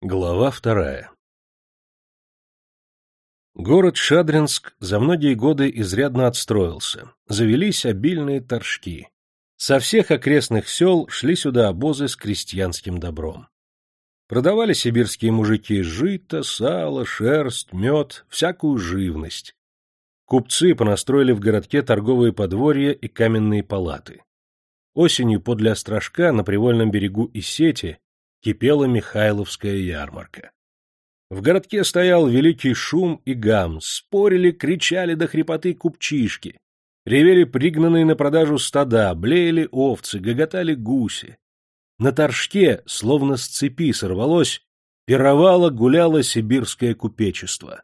Глава вторая Город Шадринск за многие годы изрядно отстроился. Завелись обильные торжки. Со всех окрестных сел шли сюда обозы с крестьянским добром. Продавали сибирские мужики жито, сало, шерсть, мед, всякую живность. Купцы понастроили в городке торговые подворья и каменные палаты. Осенью подле Острожка на привольном берегу и сети кипела Михайловская ярмарка. В городке стоял великий шум и гам, спорили, кричали до хрипоты купчишки, ревели пригнанные на продажу стада, блеяли овцы, гоготали гуси. На торжке, словно с цепи сорвалось, пировало, гуляло сибирское купечество.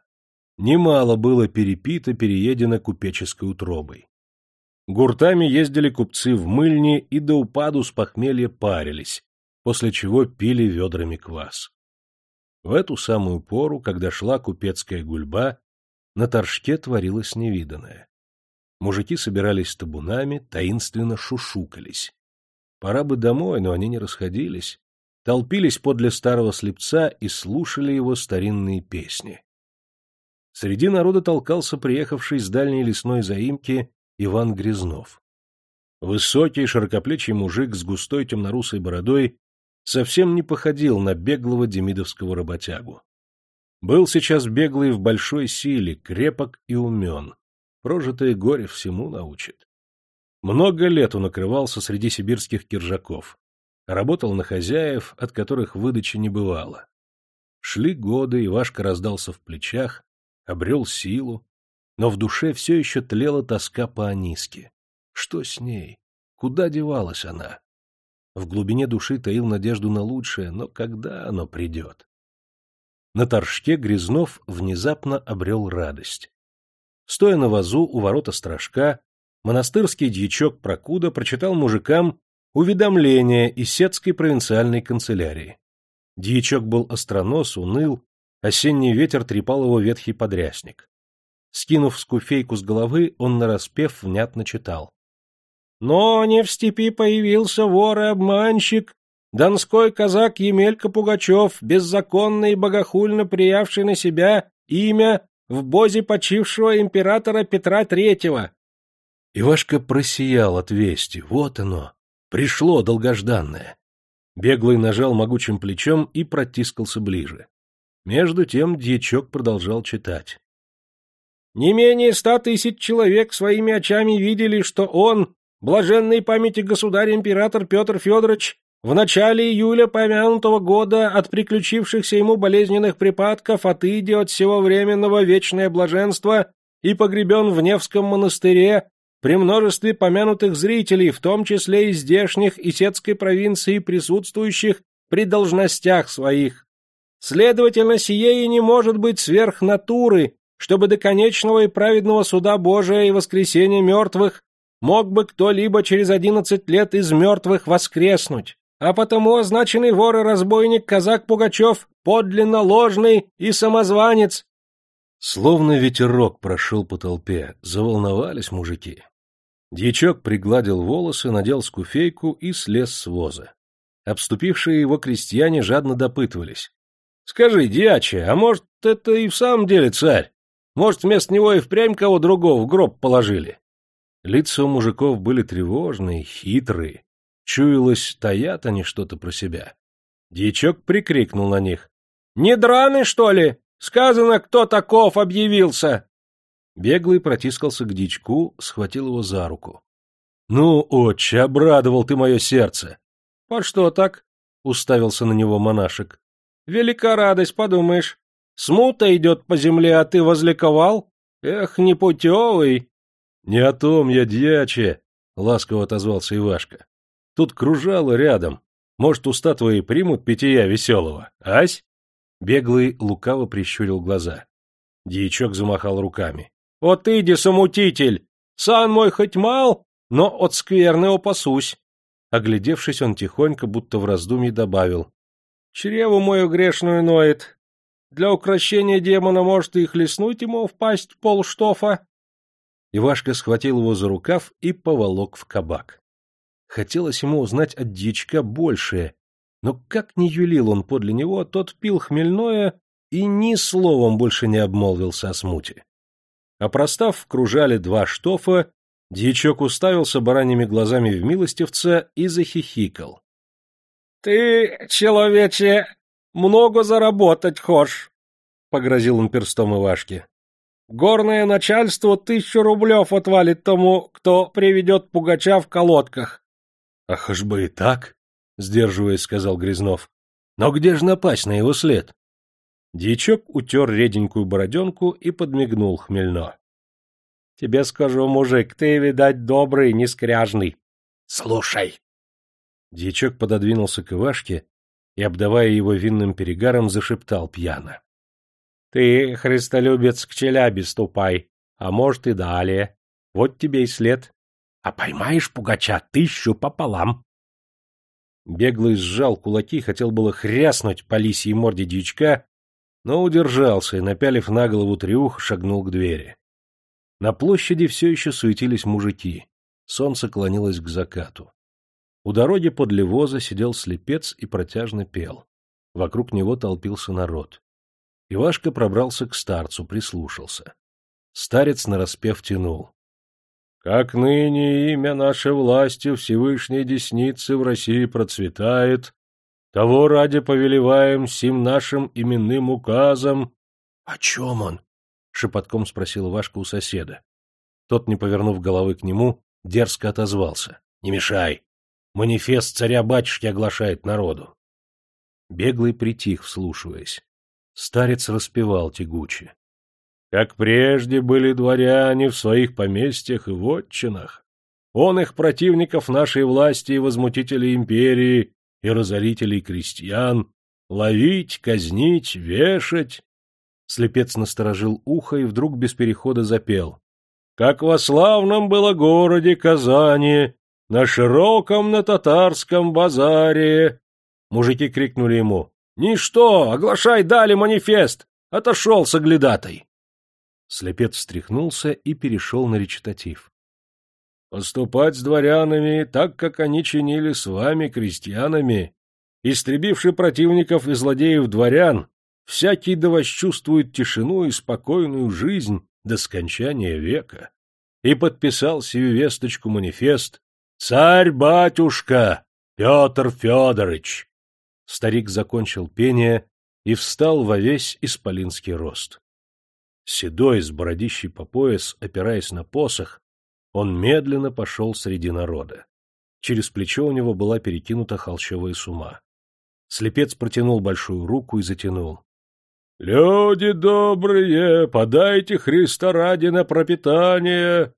Немало было перепито, переедено купеческой утробой. Гуртами ездили купцы в мыльни и до упаду с похмелья парились, после чего пили ведрами квас. В эту самую пору, когда шла купецкая гульба, на торжке творилось невиданное. Мужики собирались табунами, таинственно шушукались. Пора бы домой, но они не расходились, толпились подле старого слепца и слушали его старинные песни. Среди народа толкался приехавший с дальней лесной заимки Иван Грязнов. Высокий, широкоплечий мужик с густой темнорусой бородой совсем не походил на беглого демидовского работягу. Был сейчас беглый в большой силе, крепок и умен. Прожитое горе всему научит. Много лет он укрывался среди сибирских киржаков. Работал на хозяев, от которых выдачи не бывало. Шли годы, Ивашка раздался в плечах, обрел силу, но в душе все еще тлела тоска по Аниске. Что с ней? Куда девалась она? В глубине души таил надежду на лучшее, но когда оно придет? На торжке Грязнов внезапно обрел радость. Стоя на вазу у ворота стражка, монастырский дьячок Прокуда прочитал мужикам уведомление из Сетской провинциальной канцелярии. Дьячок был остронос, уныл, осенний ветер трепал его ветхий подрясник. Скинув скуфейку с головы, он нараспев внятно читал. Но не в степи появился вор и обманщик, донской казак Емелька Пугачев, беззаконно и богохульно приявший на себя имя в бозе почившего императора Петра Третьего. Ивашка просиял от вести. Вот оно. Пришло долгожданное. Беглый нажал могучим плечом и протискался ближе. Между тем дьячок продолжал читать. Не менее ста тысяч человек своими очами видели, что он, блаженной памяти государь-император Петр Федорович в начале июля помянутого года от приключившихся ему болезненных припадков отыдя от всего временного вечное блаженство и погребен в Невском монастыре при множестве помянутых зрителей, в том числе и здешних и сетской провинции присутствующих при должностях своих. Следовательно, сие и не может быть сверх натуры, чтобы до конечного и праведного суда Божия и воскресения мертвых мог бы кто-либо через одиннадцать лет из мертвых воскреснуть, а потому означенный вор и разбойник казак Пугачев подлинно ложный и самозванец. Словно ветерок прошел по толпе, заволновались мужики. Дьячок пригладил волосы, надел скуфейку и слез с воза. Обступившие его крестьяне жадно допытывались. — Скажи, дьяче, а может, это и в самом деле царь? Может, вместо него и впрямь кого другого в гроб положили? Лица у мужиков были тревожные, хитрые. Чуялось, таят они что-то про себя. Дьячок прикрикнул на них. — Не драны, что ли? Сказано, кто таков объявился! Беглый протискался к дичку, схватил его за руку. — Ну, отче, обрадовал ты мое сердце! — По что так? — уставился на него монашек. — Велика радость, подумаешь. Смута идет по земле, а ты возликовал? Эх, непутевый! Не о том я, дьяче, — ласково отозвался Ивашка. Тут кружало рядом. Может, уста твои примут питья веселого, ась? Беглый лукаво прищурил глаза. Дьячок замахал руками. — От иди, самутитель! Сан мой хоть мал, но от скверны опасусь. Оглядевшись, он тихонько, будто в раздумье добавил. — Чреву мою грешную ноет. Для укращения демона может и хлестнуть ему в пасть полштофа. Ивашка схватил его за рукав и поволок в кабак. Хотелось ему узнать от дьячка большее, Но как ни юлил он подле него, тот пил хмельное и ни словом больше не обмолвился о смуте. А простав, кружали два штофа, дьячок уставился бараньими глазами в милостивца и захихикал. — Ты, человече, много заработать хошь, — погрозил он перстом Ивашке. — Горное начальство тысячу рублев отвалит тому, кто приведет пугача в колодках. — Ах ж бы и так, — сдерживаясь, сказал Грязнов. — Но где же напасть на его след? Дьячок утер реденькую бороденку и подмигнул хмельно. — Тебе скажу, мужик, ты, видать, добрый, не скряжный. — Слушай. Дьячок пододвинулся к Ивашке и, обдавая его винным перегаром, зашептал пьяно. — Ты, христолюбец, к челяби ступай, а может и далее. Вот тебе и след. А поймаешь пугача тысячу пополам. Беглый сжал кулаки, хотел было хряснуть по лисьей морде дьячка, но удержался и, напялив на голову трюх, шагнул к двери. На площади все еще суетились мужики. Солнце клонилось к закату. У дороги подле воза сидел слепец и протяжно пел. Вокруг него толпился народ. Ивашка пробрался к старцу, прислушался. Старец нараспев тянул. «Как ныне имя нашей власти Всевышней Десницы в России процветает, того ради повелеваем сим нашим именным указом. — О чем он? — шепотком спросил Вашка у соседа. Тот, не повернув головы к нему, дерзко отозвался. — Не мешай. Манифест царя-батюшки оглашает народу. Беглый притих, вслушиваясь. Старец распевал тягуче. Как прежде были дворяне в своих поместьях и вотчинах, он их противников нашей власти и возмутителей империи и разорителей крестьян, ловить, казнить, вешать. Слепец насторожил ухо и вдруг без перехода запел. Как во славном было городе Казани, на широком на татарском базаре. Мужики крикнули ему. «Ничто! Оглашай дали манифест! Отошел соглядатой!» Слепец встряхнулся и перешел на речитатив. Поступать с дворянами так, как они чинили с вами, крестьянами, истребивши противников и злодеев дворян, всякий да восчувствует тишину и спокойную жизнь до скончания века. И подписал сию весточку манифест «Царь-батюшка Петр Федорович». Старик закончил пение и встал во весь исполинский рост. Седой, с бородищей по пояс, опираясь на посох, он медленно пошел среди народа. Через плечо у него была перекинута холщовая сума. Слепец протянул большую руку и затянул. — Люди добрые, подайте Христа ради на пропитание!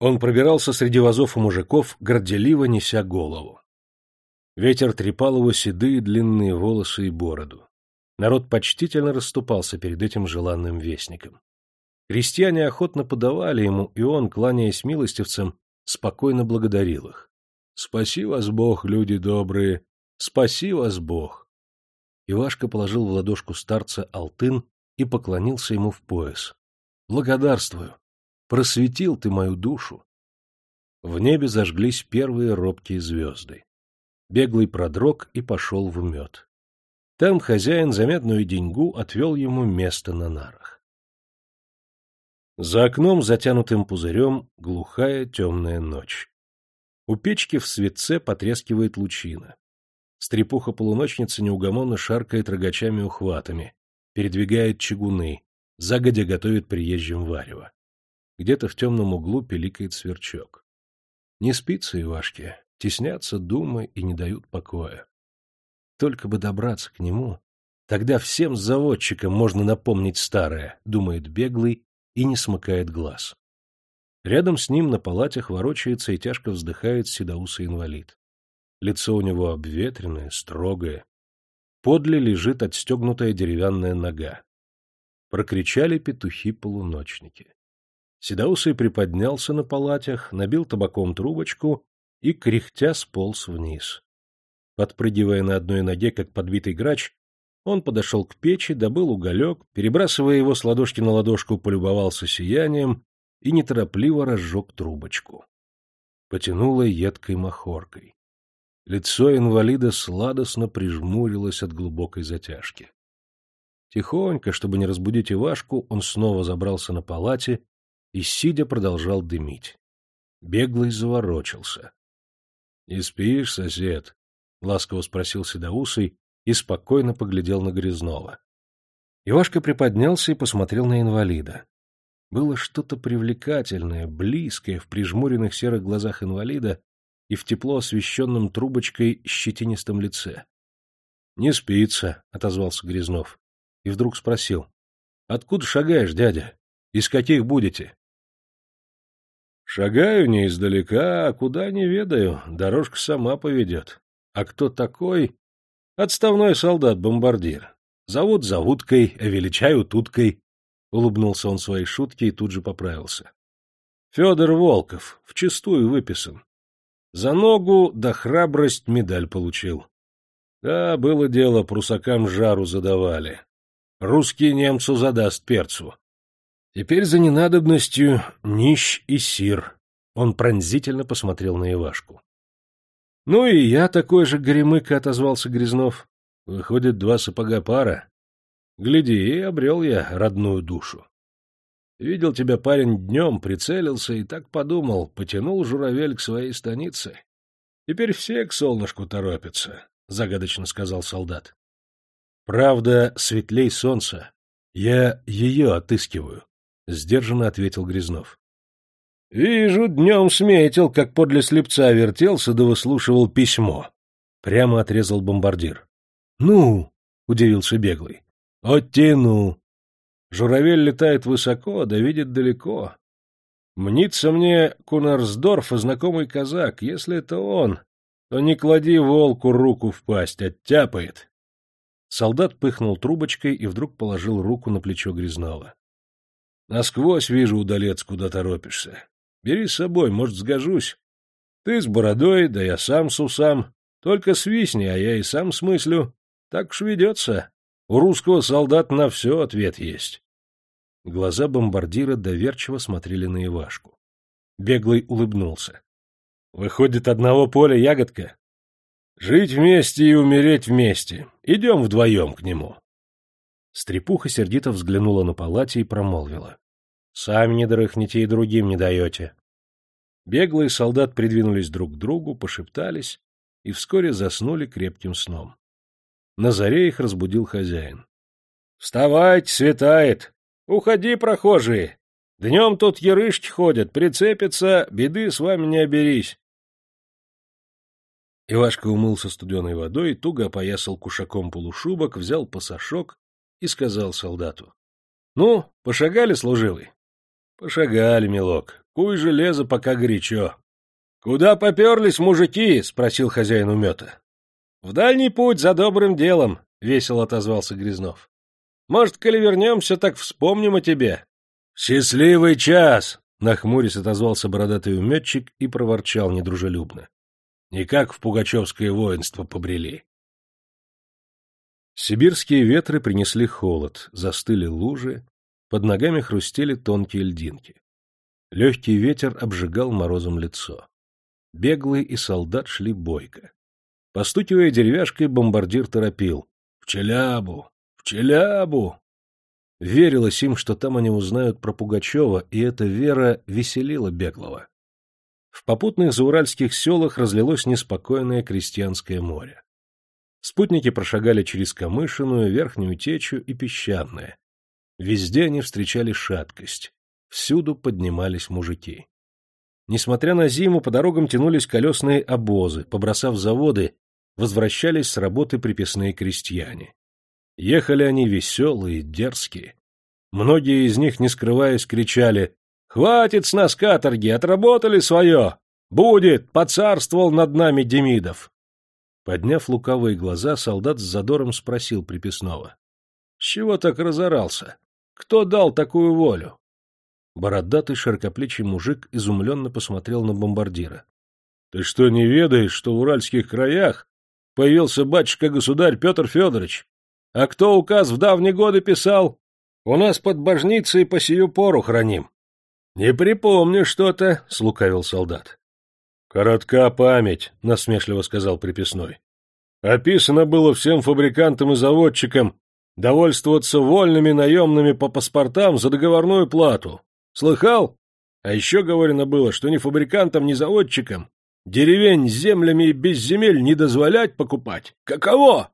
Он пробирался среди вазов и мужиков, горделиво неся голову. Ветер трепал его седые длинные волосы и бороду. Народ почтительно расступался перед этим желанным вестником. Крестьяне охотно подавали ему, и он, кланяясь милостивцам, спокойно благодарил их. — Спаси вас Бог, люди добрые! Спаси вас Бог! Ивашка положил в ладошку старца алтын и поклонился ему в пояс. — Благодарствую! Просветил ты мою душу! В небе зажглись первые робкие звезды. Беглый продрог и пошел в мед. Там хозяин заметную деньгу отвел ему место на нарах. За окном, затянутым пузырем, глухая темная ночь. У печки в светце потрескивает лучина. Стрепуха-полуночница неугомонно шаркает рогачами-ухватами, передвигает чугуны, загодя готовит приезжим варево. Где-то в темном углу пиликает сверчок. Не спится Ивашке, теснятся думы и не дают покоя. Только бы добраться к нему, тогда всем заводчикам можно напомнить старое, думает беглый и не смыкает глаз. Рядом с ним на палатях ворочается и тяжко вздыхает седоусый инвалид. Лицо у него обветренное, строгое. Подле лежит отстегнутая деревянная нога. Прокричали петухи-полуночники. Седоусый приподнялся на палатях, набил табаком трубочку и, кряхтя, сполз вниз. Подпрыгивая на одной ноге, как подбитый грач, он подошел к печи, добыл уголек, перебрасывая его с ладошки на ладошку, полюбовался сиянием и неторопливо разжег трубочку. Потянуло едкой махоркой. Лицо инвалида сладостно прижмурилось от глубокой затяжки. Тихонько, чтобы не разбудить Ивашку, он снова забрался на палате и, сидя, продолжал дымить. Беглый заворочился. — Не спишь, сосед? — ласково спросил Седоусый и спокойно поглядел на Грязнова. Ивашка приподнялся и посмотрел на инвалида. Было что-то привлекательное, близкое в прижмуренных серых глазах инвалида и в тепло освещенном трубочкой щетинистом лице. — Не спится, — отозвался Грязнов. И вдруг спросил. — Откуда шагаешь, дядя? Из каких будете? — Шагаю не издалека, а куда не ведаю. Дорожка сама поведет. А кто такой? Отставной солдат-бомбардир. Зовут Завуткой, величают Уткой. Улыбнулся он своей шутке и тут же поправился. Федор Волков, вчистую выписан. За ногу да храбрость медаль получил. Да, было дело, прусакам жару задавали. Русский немцу задаст перцу. Теперь за ненадобностью нищ и сир. Он пронзительно посмотрел на Ивашку. — Ну и я такой же горемыка, — отозвался Грязнов. — Выходит, два сапога пара. Гляди, и обрел я родную душу. Видел тебя, парень, днем, прицелился и так подумал, потянул журавель к своей станице. Теперь все к солнышку торопятся, — загадочно сказал солдат. — Правда, светлей солнца. Я ее отыскиваю, — сдержанно ответил Грязнов. — Вижу, днем сметил, как подле слепца вертелся да выслушивал письмо. Прямо отрезал бомбардир. — Ну? — удивился беглый. — Оттяну. Журавель летает высоко, да видит далеко. Мнится мне Кунарсдорф знакомый казак. Если это он, то не клади волку руку в пасть, оттяпает. Солдат пыхнул трубочкой и вдруг положил руку на плечо Грязнова. — Насквозь вижу, удалец, куда торопишься. Бери с собой, может, сгожусь. Ты с бородой, да я сам с усам. Только свистни, а я и сам смыслю. Так уж ведется. У русского солдат на все ответ есть. Глаза бомбардира доверчиво смотрели на Ивашку. Беглый улыбнулся. — Выходит, одного поля ягодка? Жить вместе и умереть вместе. Идем вдвоем к нему. Стрепуха сердито взглянула на палате и промолвила. Сами не дрыхнете и другим не даете. Беглые солдат придвинулись друг к другу, пошептались и вскоре заснули крепким сном. На заре их разбудил хозяин. — Вставать, светает! Уходи, прохожие! Днем тут ярышки ходят, прицепятся, беды с вами не оберись. Ивашка умылся студеной водой, туго опоясал кушаком полушубок, взял пасашок и сказал солдату. — Ну, пошагали, служивый? — Пошагали, милок. Куй железо, пока горячо. — Куда поперлись мужики? — спросил хозяин умета. — В дальний путь за добрым делом, — весело отозвался Грязнов. — Может, коли вернемся, так вспомним о тебе. — Счастливый час! — нахмурясь отозвался бородатый уметчик и проворчал недружелюбно. — Никак в пугачевское воинство побрели. Сибирские ветры принесли холод, застыли лужи, под ногами хрустели тонкие льдинки. Легкий ветер обжигал морозом лицо. Беглый и солдат шли бойко. Постукивая деревяшкой, бомбардир торопил. — В Челябу! В Челябу! Верилось им, что там они узнают про Пугачева, и эта вера веселила Беглого. В попутных зауральских селах разлилось неспокойное крестьянское море. Спутники прошагали через Камышиную, Верхнюю Течу и Песчаное, Везде они встречали шаткость. Всюду поднимались мужики. Несмотря на зиму, по дорогам тянулись колесные обозы, побросав заводы, возвращались с работы приписные крестьяне. Ехали они веселые, дерзкие. Многие из них, не скрываясь, кричали «Хватит с нас каторги, отработали свое! Будет, поцарствовал над нами Демидов!» Подняв лукавые глаза, солдат с задором спросил приписного. — С чего так разорался? Кто дал такую волю? Бородатый широкоплечий мужик изумленно посмотрел на бомбардира. — Ты что, не ведаешь, что в уральских краях появился батюшка-государь Петр Федорович? А кто указ в давние годы писал? У нас под божницей по сию пору храним. — Не припомню что-то, — слукавил солдат. — Коротка память, насмешливо сказал приписной. Описано было всем фабрикантам и заводчикам довольствоваться вольными наемными по паспортам за договорную плату. Слыхал? А еще говорено было, что ни фабрикантам, ни заводчикам деревень с землями и без земель не дозволять покупать. Каково?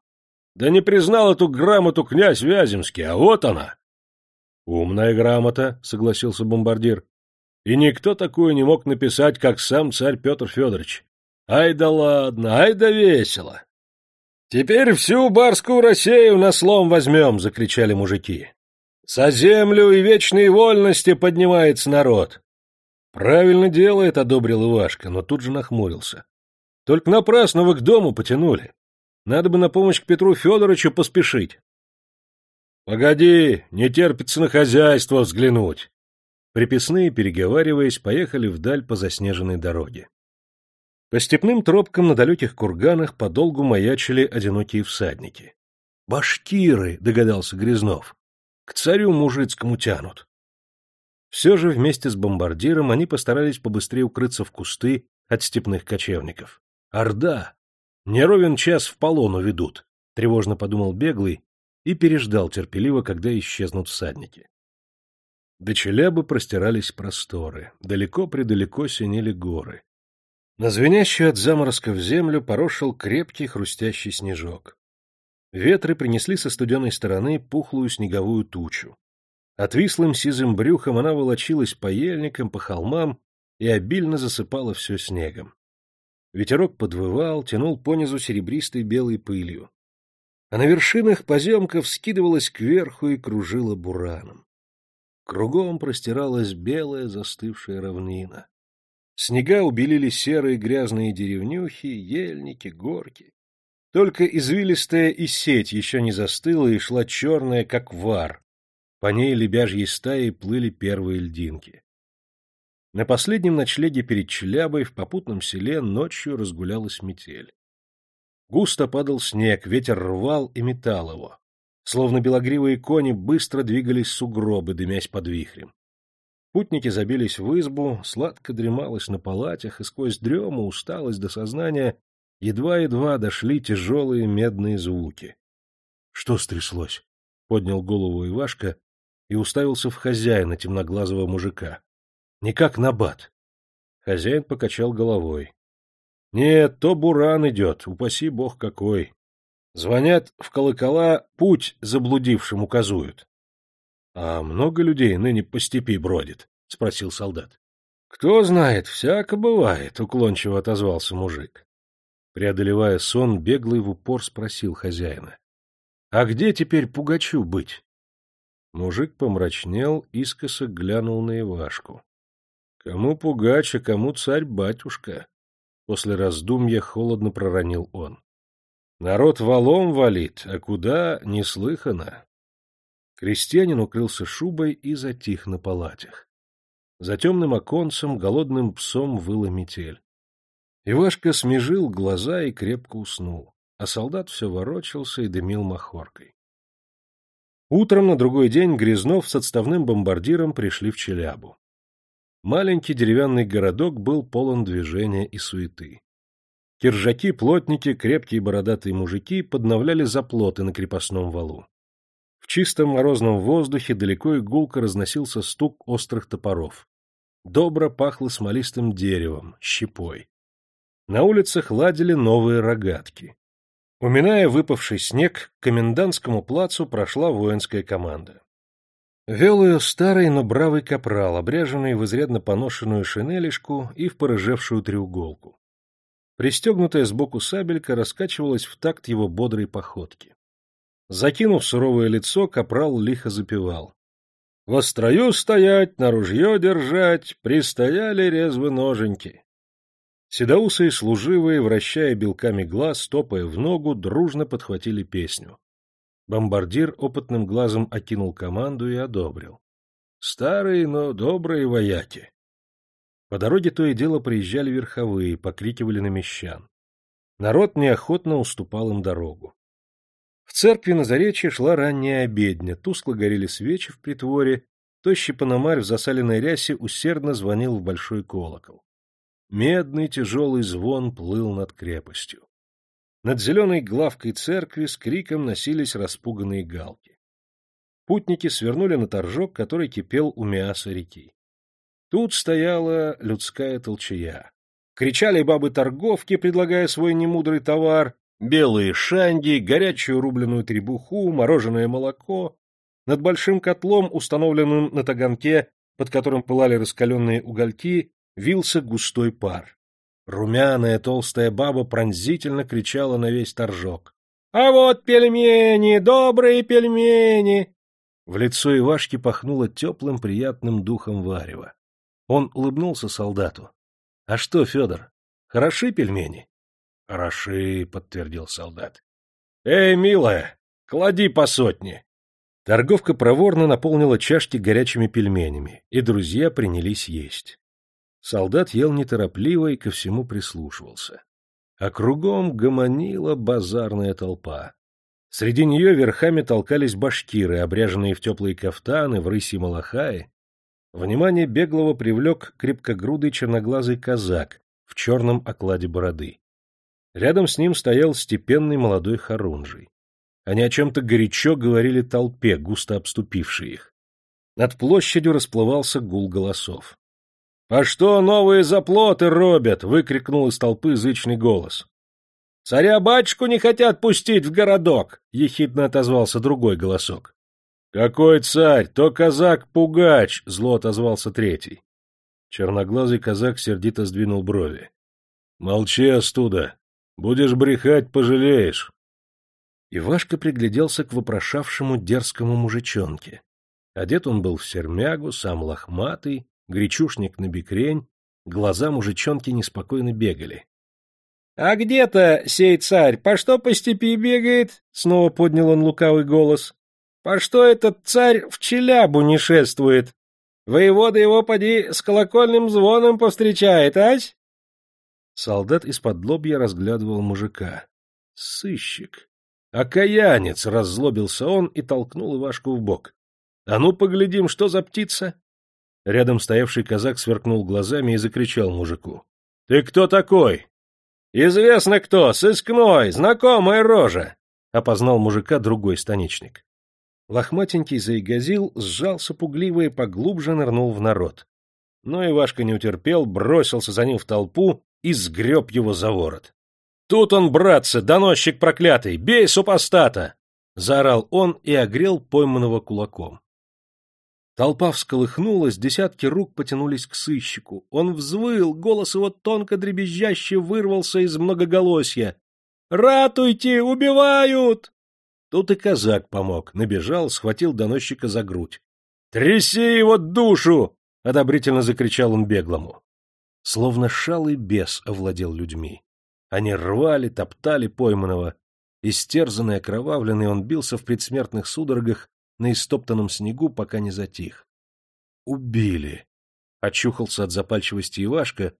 Да не признал эту грамоту князь Вяземский, а вот она. Умная грамота, согласился бомбардир. И никто такую не мог написать, как сам царь Петр Федорович. Ай да ладно, ай да весело. Теперь всю барскую Россию на слом возьмем, закричали мужики. За землю и вечные вольности поднимается народ. Правильно делает, одобрил Ивашка, но тут же нахмурился. Только напрасно вы к дому потянули. Надо бы на помощь к Петру Федоровичу поспешить. Погоди, не терпится на хозяйство взглянуть. Приписные, переговариваясь, поехали вдаль по заснеженной дороге. По степным тропкам на далеких курганах подолгу маячили одинокие всадники. «Башкиры!» — догадался Грязнов. «К царю мужицкому тянут». Все же вместе с бомбардиром они постарались побыстрее укрыться в кусты от степных кочевников. «Орда! Не ровен час в полону ведут», — тревожно подумал беглый и переждал терпеливо, когда исчезнут всадники. До Челябы простирались просторы, далеко-предалеко синели горы. На звенящую от заморозков землю порошил крепкий хрустящий снежок. Ветры принесли со студеной стороны пухлую снеговую тучу. Отвислым сизым брюхом она волочилась по ельникам, по холмам и обильно засыпала все снегом. Ветерок подвывал, тянул понизу серебристой белой пылью. А на вершинах поземка вскидывалась кверху и кружила бураном. Кругом простиралась белая застывшая равнина. Снега убелили серые грязные деревнюхи, ельники, горки. Только извилистая и сеть еще не застыла и шла черная, как вар, по ней лебяжьей стаей плыли первые льдинки. На последнем ночлеге перед Челябой в попутном селе ночью разгулялась метель. Густо падал снег, ветер рвал и метал его. Словно белогривые кони быстро двигались сугробы, дымясь под вихрем. Путники забились в избу, сладко дремалось на палатях, и сквозь дрему, усталость до сознания едва-едва дошли тяжелые медные звуки. — Что стряслось? — поднял голову Ивашка и уставился в хозяина темноглазого мужика. Не как набат. Хозяин покачал головой. Нет, то буран идет, упаси бог какой. Звонят в колокола, путь заблудившим указуют. — А много людей ныне по степи бродит? — спросил солдат. — Кто знает, всяко бывает, — уклончиво отозвался мужик. Преодолевая сон, беглый в упор спросил хозяина. — А где теперь Пугачу быть? Мужик помрачнел, искоса глянул на Ивашку. Кому пугач, а кому царь-батюшка? После раздумья холодно проронил он. Народ валом валит, а куда — неслыхано. Крестьянин укрылся шубой и затих на палатях. За темным оконцем голодным псом выла метель. Ивашка смежил глаза и крепко уснул, а солдат все ворочался и дымил махоркой. Утром на другой день Грязнов с отставным бомбардиром пришли в Челябу. Маленький деревянный городок был полон движения и суеты. Киржаки, плотники, крепкие бородатые мужики подновляли заплоты на крепостном валу. В чистом морозном воздухе далеко и гулко разносился стук острых топоров. Добро пахло смолистым деревом, щепой. На улицах ладили новые рогатки. Уминая выпавший снег, к комендантскому плацу прошла воинская команда. Вел ее старый, но бравый капрал, обряженный в изрядно поношенную шинелишку и в порыжевшую треуголку. Пристегнутая сбоку сабелька раскачивалась в такт его бодрой походки. Закинув суровое лицо, капрал лихо запевал. «Во строю стоять, на ружье держать, пристояли резвы ноженьки». Седоусые служивые, вращая белками глаз, топая в ногу, дружно подхватили песню. Бомбардир опытным глазом окинул команду и одобрил. Старые, но добрые вояки. По дороге то и дело приезжали верховые, покрикивали на мещан. Народ неохотно уступал им дорогу. В церкви на заречье шла ранняя обедня, тускло горели свечи в притворе, тощий пономарь в засаленной рясе усердно звонил в большой колокол. Медный тяжелый звон плыл над крепостью. Над зеленой главкой церкви с криком носились распуганные галки. Путники свернули на торжок, который кипел у Миаса реки. Тут стояла людская толчая. Кричали бабы-торговки, предлагая свой немудрый товар, белые шанги, горячую рубленую требуху, мороженое молоко. Над большим котлом, установленным на таганке, под которым пылали раскаленные угольки, вился густой пар. Румяная толстая баба пронзительно кричала на весь торжок. — А вот пельмени, добрые пельмени! В лицо Ивашки пахнуло теплым приятным духом варева. Он улыбнулся солдату. — А что, Федор, хороши пельмени? — Хороши, — подтвердил солдат. — Эй, милая, клади по сотне. Торговка проворно наполнила чашки горячими пельменями, и друзья принялись есть. Солдат ел неторопливо и ко всему прислушивался. А кругом гомонила базарная толпа. Среди нее верхами толкались башкиры, обряженные в теплые кафтаны, в рыси малахаи. Внимание беглого привлек крепкогрудый черноглазый казак в черном окладе бороды. Рядом с ним стоял степенный молодой хорунжий. Они о чем-то горячо говорили толпе, густо обступившей их. Над площадью расплывался гул голосов. «А что новые заплоты робят?» — выкрикнул из толпы зычный голос. «Царя-батюшку не хотят пустить в городок!» — ехидно отозвался другой голосок. «Какой царь? То казак-пугач!» — зло отозвался третий. Черноглазый казак сердито сдвинул брови. «Молчи, остуда! Будешь брехать, пожалеешь!» Ивашка пригляделся к вопрошавшему дерзкому мужичонке. Одет он был в сермягу, сам лохматый, гречушник на бекрень, глаза мужичонки неспокойно бегали. — А где-то сей царь, по что по степи бегает? — снова поднял он лукавый голос. — По что этот царь в челябу не шествует? Воевода его, поди, с колокольным звоном повстречает, ась? Солдат из-под лобья разглядывал мужика. Сыщик. Окаянец! — раззлобился он и толкнул Ивашку в бок. — А ну, поглядим, что за птица? Рядом стоявший казак сверкнул глазами и закричал мужику. — Ты кто такой? — Известно кто, сыскной, знакомая рожа! — опознал мужика другой станичник. Лохматенький заигазил, сжался пугливо и поглубже нырнул в народ. Но Ивашка не утерпел, бросился за ним в толпу и сгреб его за ворот. — Тут он, братцы, доносчик проклятый, бей супостата! — заорал он и огрел пойманного кулаком. Толпа всколыхнулась, десятки рук потянулись к сыщику. Он взвыл, голос его тонко дребезжаще вырвался из многоголосья. «Ратуйте! Убивают!» Тут и казак помог, набежал, схватил доносчика за грудь. «Тряси его душу!» — одобрительно закричал он беглому. Словно шалый бес овладел людьми. Они рвали, топтали пойманного. Истерзанный, окровавленный, он бился в предсмертных судорогах на истоптанном снегу, пока не затих. «Убили!» — очухался от запальчивости Ивашка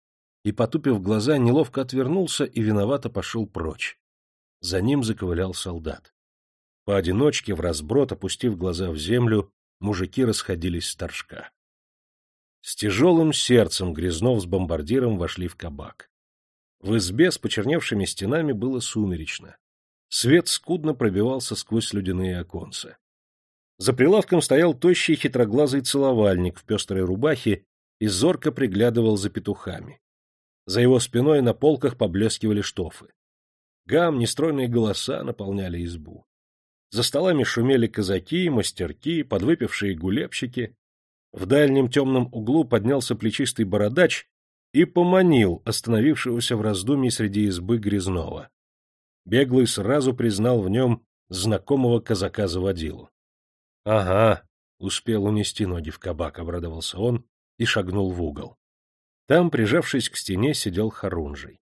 и, потупив глаза, неловко отвернулся и виновато пошел прочь. За ним заковылял солдат. Поодиночке, в разброд, опустив глаза в землю, мужики расходились с торжка. С тяжелым сердцем Грязнов с бомбардиром вошли в кабак. В избе с почерневшими стенами было сумеречно. Свет скудно пробивался сквозь ледяные оконца. За прилавком стоял тощий хитроглазый целовальник в пестрой рубахе и зорко приглядывал за петухами. За его спиной на полках поблескивали штофы. Гам, нестройные голоса наполняли избу. За столами шумели казаки, мастерки, подвыпившие гулепщики. В дальнем темном углу поднялся плечистый бородач и поманил остановившегося в раздумье среди избы Грязнова. Беглый сразу признал в нем знакомого казака-заводилу. — Ага, успел унести ноги в кабак, — обрадовался он и шагнул в угол. Там, прижавшись к стене, сидел Харунжий.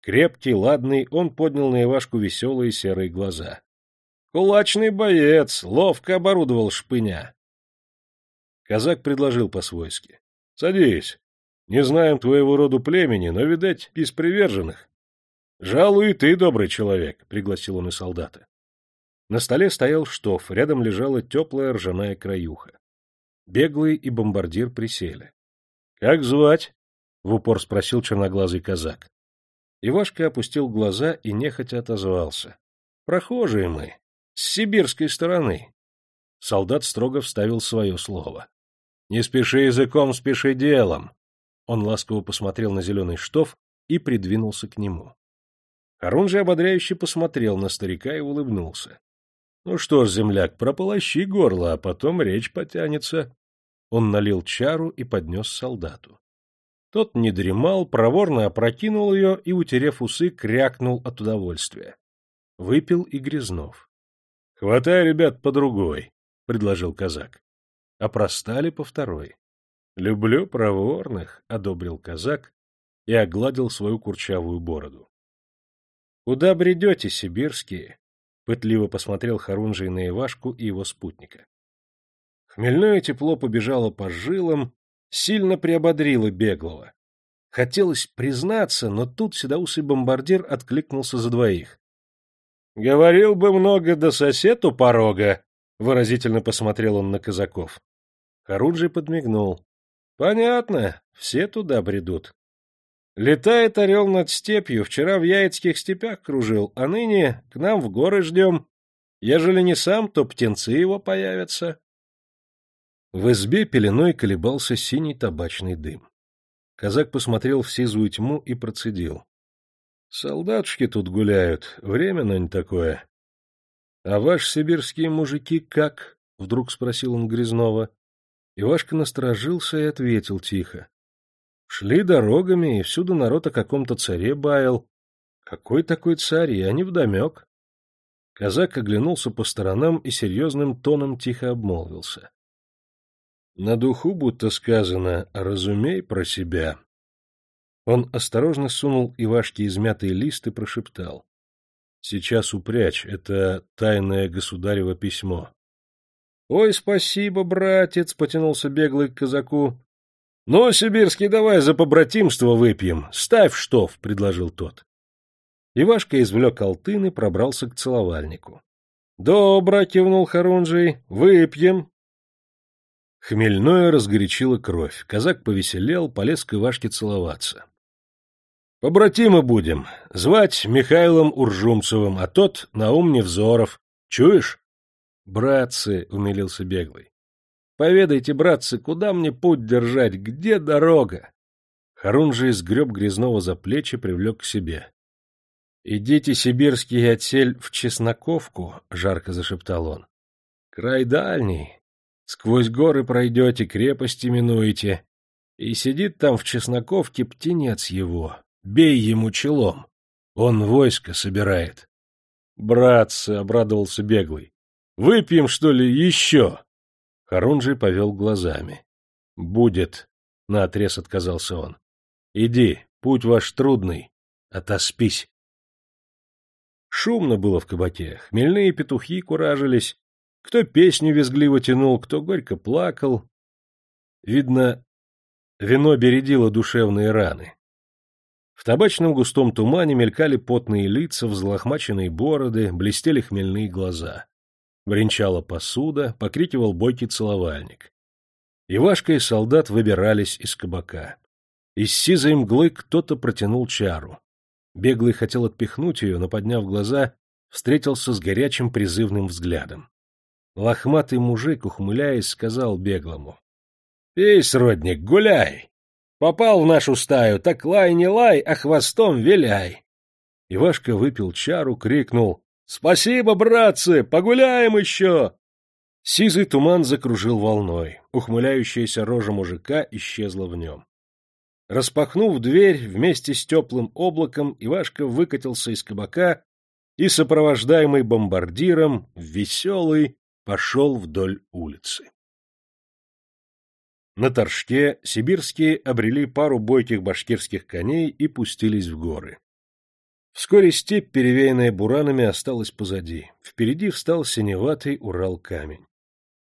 Крепкий, ладный, он поднял на Ивашку веселые серые глаза. — Кулачный боец, ловко оборудовал шпыня. Казак предложил по-свойски. — Садись. Не знаем твоего роду племени, но, видать, из приверженных. — Жалуй ты, добрый человек, — пригласил он и солдата. На столе стоял штоф, рядом лежала теплая ржаная краюха. Беглый и бомбардир присели. — Как звать? — в упор спросил черноглазый казак. Ивашка опустил глаза и нехотя отозвался. — Прохожие мы, с сибирской стороны. Солдат строго вставил свое слово. — Не спеши языком, спеши делом. Он ласково посмотрел на зеленый штоф и придвинулся к нему. Харун же ободряюще посмотрел на старика и улыбнулся. — Ну что ж, земляк, прополощи горло, а потом речь потянется. Он налил чару и поднес солдату. Тот не дремал, проворно опрокинул ее и, утерев усы, крякнул от удовольствия. Выпил и Грязнов. — Хватай, ребят, по другой, — предложил казак. Опростали по второй. — Люблю проворных, — одобрил казак и огладил свою курчавую бороду. — Куда бредете, сибирские? — пытливо посмотрел Харунжий на Ивашку и его спутника. Хмельное тепло побежало по жилам, сильно приободрило беглого. Хотелось признаться, но тут седоусый бомбардир откликнулся за двоих. — Говорил бы много, да сосед у порога! — выразительно посмотрел он на казаков. Харунжий подмигнул. — Понятно, все туда бредут. Летает орел над степью, вчера в яицких степях кружил, а ныне к нам в горы ждем. Ежели не сам, то птенцы его появятся. В избе пеленой колебался синий табачный дым. Казак посмотрел в сизую тьму и процедил. — Солдатушки тут гуляют, время нань такое. — А ваши сибирские мужики как? — вдруг спросил он Грязнова. Ивашка насторожился и ответил тихо. Шли дорогами, и всюду народ о каком-то царе баял. Какой такой царь, я не вдомек. Казак оглянулся по сторонам и серьезным тоном тихо обмолвился. На духу будто сказано «разумей про себя». Он осторожно сунул Ивашке измятый лист и прошептал. «Сейчас упрячь, это тайное государево письмо». «Ой, спасибо, братец!» — потянулся беглый к казаку. «Ну, Сибирский, давай за побратимство выпьем. Ставь штоф», — предложил тот. Ивашка извлек алтын и пробрался к целовальнику. «Добро!» — кивнул Харунжий. «Выпьем!» Хмельное разгорячило кровь. Казак повеселел, полез к Ивашке целоваться. Побратимы будем. Звать Михаилом Уржумцевым, а тот Наум Невзоров. Чуешь? Братцы, — умилился беглый. Поведайте, братцы, куда мне путь держать, где дорога? Харун же изгреб Грязного за плечи, привлек к себе. — Идите, сибирский отсель, в Чесноковку, — жарко зашептал он. — Край дальний, Сквозь горы пройдете, крепости минуете. И сидит там в Чесноковке птенец его. Бей ему челом. Он войско собирает. Братцы, — обрадовался беглый, — выпьем, что ли, еще? Харунжий повел глазами. — Будет, — наотрез отказался он. — Иди, путь ваш трудный, отоспись. Шумно было в кабаке, хмельные петухи куражились, кто песню визгливо тянул, кто горько плакал. Видно, вино бередило душевные раны. В табачном густом тумане мелькали потные лица, взлохмаченные бороды, блестели хмельные глаза. Бренчала посуда, покрикивал бойкий целовальник. Ивашка и солдат выбирались из кабака. Из сизой мглы кто-то протянул чару. Беглый хотел отпихнуть ее, но, подняв глаза, встретился с горячим призывным взглядом. Лохматый мужик, ухмыляясь, сказал беглому. — Пей, сродник, гуляй! Попал в нашу стаю, так лай не лай, а хвостом виляй! Ивашка выпил чару, крикнул. — Спасибо, братцы, погуляем еще! Сизый туман закружил волной, ухмыляющаяся рожа мужика исчезла в нем. Распахнув дверь, вместе с теплым облаком Ивашка выкатился из кабака и, сопровождаемый бомбардиром, веселый, пошел вдоль улицы. На Торжке сибирские обрели пару бойких башкирских коней и пустились в горы. Вскоре степь, перевеянная буранами, осталась позади. Впереди встал синеватый Урал-камень.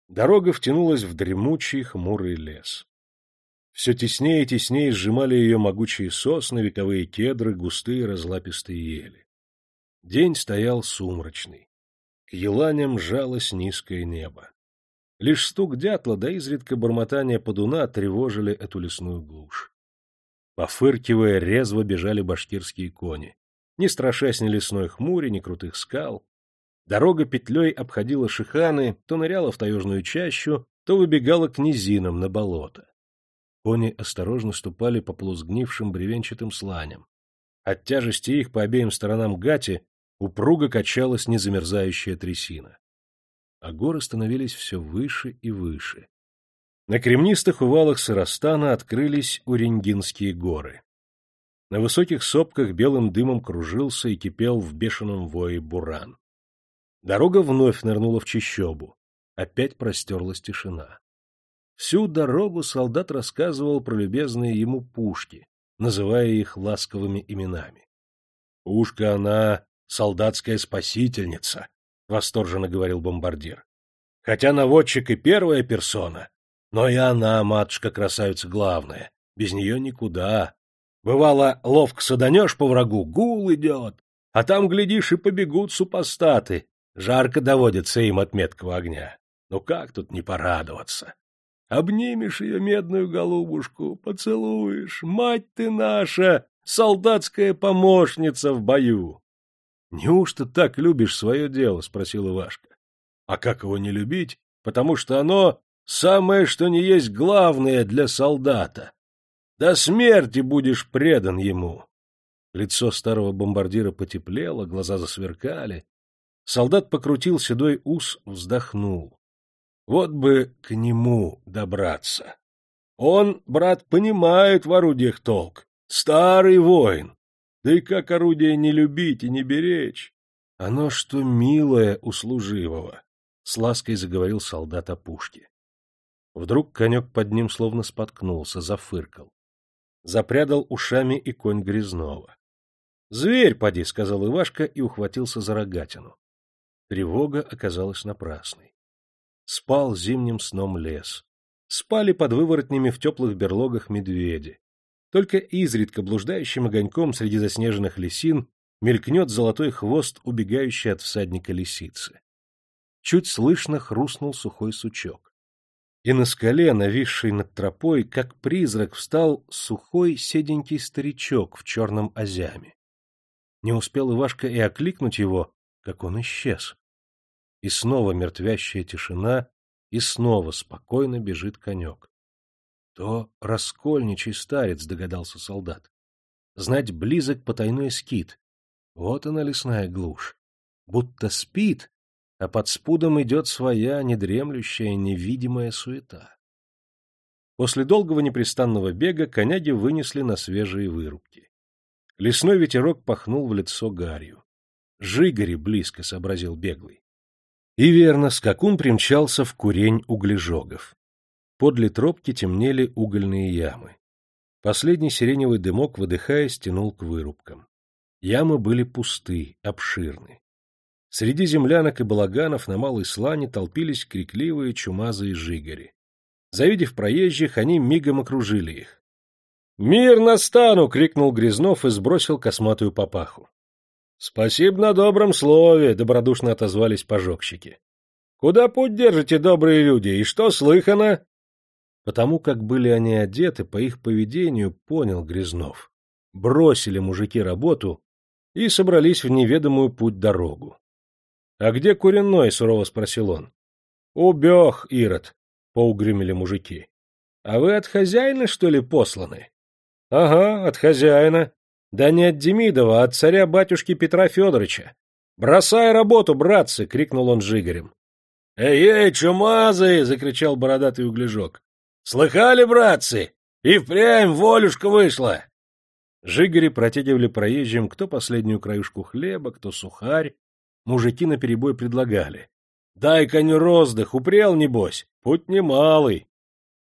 Дорога втянулась в дремучий хмурый лес. Все теснее и теснее сжимали ее могучие сосны, вековые кедры, густые разлапистые ели. День стоял сумрачный еланям жалось низкое небо. Лишь стук дятла да изредка бормотание подуна тревожили эту лесную глушь. Пофыркивая, резво бежали башкирские кони, не страшась ни лесной хмури, ни крутых скал. Дорога петлей обходила шиханы, то ныряла в таежную чащу, то выбегала к низинам на болото. Кони осторожно ступали по полузгнившим бревенчатым сланям. От тяжести их по обеим сторонам гати упруго качалась незамерзающая трясина. А горы становились все выше и выше. На кремнистых увалах Сыростана открылись Уренгинские горы. На высоких сопках белым дымом кружился и кипел в бешеном вое буран. Дорога вновь нырнула в чищобу. Опять простерлась тишина. Всю дорогу солдат рассказывал про любезные ему пушки, называя их ласковыми именами. — Пушка она солдатская спасительница, — восторженно говорил бомбардир. — Хотя наводчик и первая персона, но и она, матушка-красавица, главная. Без нее никуда. Бывало, ловко саданешь по врагу, гул идет, а там, глядишь, и побегут супостаты. Жарко доводится им от меткого огня. Ну как тут не порадоваться? Обнимешь ее медную голубушку, поцелуешь. Мать ты наша, солдатская помощница в бою. — Неужто так любишь свое дело? — спросил Ивашка. — А как его не любить? Потому что оно самое, что не есть главное для солдата. До смерти будешь предан ему. Лицо старого бомбардира потеплело, глаза засверкали. Солдат покрутил седой ус, вздохнул. Вот бы к нему добраться. Он, брат, понимает в орудиях толк. Старый воин. Да и как орудие не любить и не беречь? Оно что милое у служивого, — с лаской заговорил солдат о пушке. Вдруг конек под ним словно споткнулся, зафыркал. Запрядал ушами и конь Грязнова. — Зверь, поди, — сказал Ивашка и ухватился за рогатину. Тревога оказалась напрасной. Спал зимним сном лес. Спали под выворотнями в теплых берлогах медведи. Только изредка блуждающим огоньком среди заснеженных лисин мелькнет золотой хвост, убегающий от всадника лисицы. Чуть слышно хрустнул сухой сучок. И на скале, нависшей над тропой, как призрак, встал сухой седенький старичок в черном озяме. Не успел Ивашка и окликнуть его, как он исчез. И снова мертвящая тишина, и снова спокойно бежит конек. То раскольничий старец, догадался солдат. Знать близок потайной скит. Вот она лесная глушь. Будто спит, а под спудом идет своя недремлющая, невидимая суета. После долгого непрестанного бега коняги вынесли на свежие вырубки. Лесной ветерок пахнул в лицо гарью. Жигари близко, — сообразил беглый. И верно, скакун примчался в курень углежогов. Подле тропки темнели угольные ямы. Последний сиреневый дымок, выдыхая, стянул к вырубкам. Ямы были пусты, обширны. Среди землянок и балаганов на малой слане толпились крикливые чумазые жигари. Завидев проезжих, они мигом окружили их. «Мир настану!» — крикнул Грязнов и сбросил косматую папаху. Спасибо на добром слове, добродушно отозвались пожогщики. Куда путь держите, добрые люди, и что слыхано? Потому как были они одеты, по их поведению понял Грязнов. Бросили мужики работу и собрались в неведомую путь дорогу. — А где Куренной? — сурово спросил он. — Убег, Ирод, — поугрюмили мужики. — А вы от хозяина, что ли, посланы? — Ага, от хозяина. Да не от Демидова, а от царя-батюшки Петра Федоровича. «Бросай работу, братцы!» — крикнул он Жигарем. «Эй-эй, чумазы!» — закричал бородатый углежок. «Слыхали, братцы? И впрямь волюшка вышла!» Жигари протягивали проезжим кто последнюю краюшку хлеба, кто сухарь. Мужики наперебой предлагали. «Дай коню роздых, упрел, небось, путь немалый.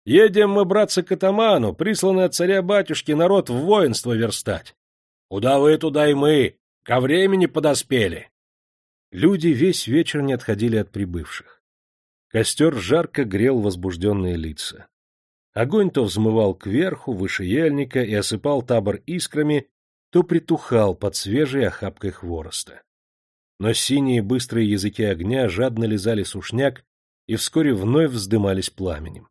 Едем мы, братцы, к атаману, присланный от царя-батюшки народ в воинство верстать. Куда вы, туда и мы. Ко времени подоспели. Люди весь вечер не отходили от прибывших. Костер жарко грел возбужденные лица. Огонь то взмывал кверху, выше ельника и осыпал табор искрами, то притухал под свежей охапкой хвороста. Но синие быстрые языки огня жадно лизали сушняк и вскоре вновь вздымались пламенем.